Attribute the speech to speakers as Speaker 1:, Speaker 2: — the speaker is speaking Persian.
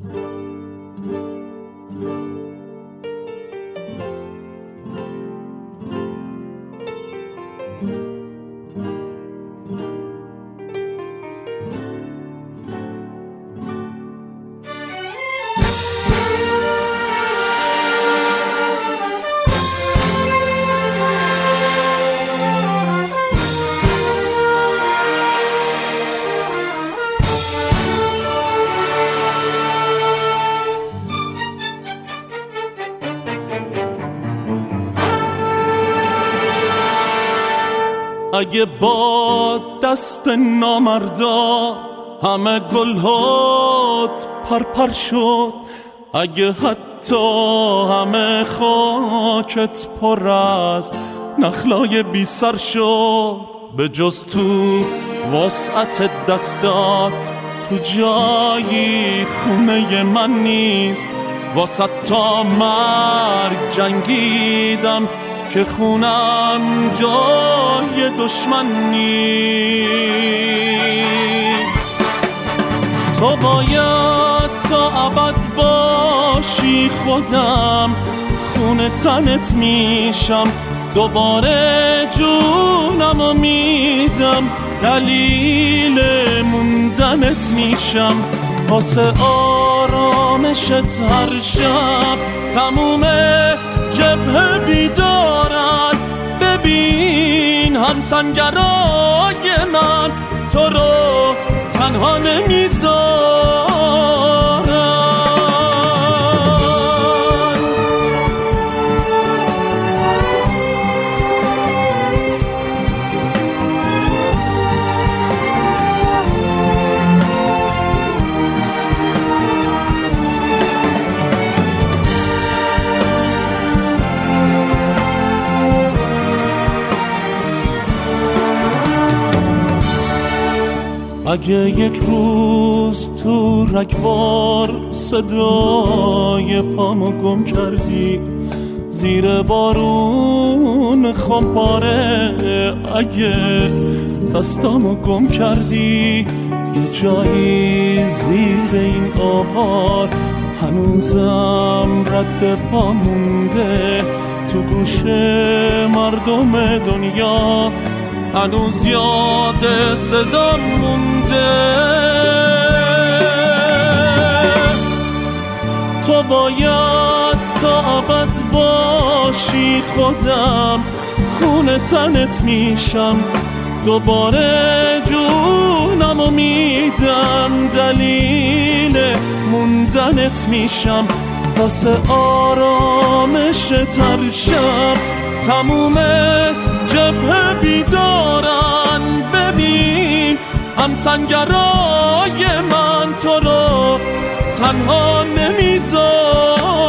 Speaker 1: thank you. اگه با دست نامردا همه گلهات پرپر شد اگه حتی همه خاکت پر از نخلای بی سر شد به جز تو وسعت دستات تو جایی خونه من نیست. واسه تا مرگ جنگیدم که خونم جای دشمن نیست. تو باید تا ابد باشی خودم خون تنت میشم. دوباره جونم میدم دلیل موندنت میشم. واسه آرامشت هر شب تموم جبه ببین همسنگرای من تو رو تنها نمی‌ذارن اگه یک روز تو رگوار صدای پامو گم کردی زیر بارون خمپاره اگه دستامو گم کردی یه جایی زیر این آوار هنوزم رد پا مونده. تو گوش مردم دنیا هنوز یاد صدا مونده. تو باید تا ابد باشی خودم خون تنت میشم. دوباره جونم و میدم دلیل موندنت میشم. واسه آرامش تر شب تموم جبه بیدارن ببین هم سنگرای من تو رو تنها نمیذار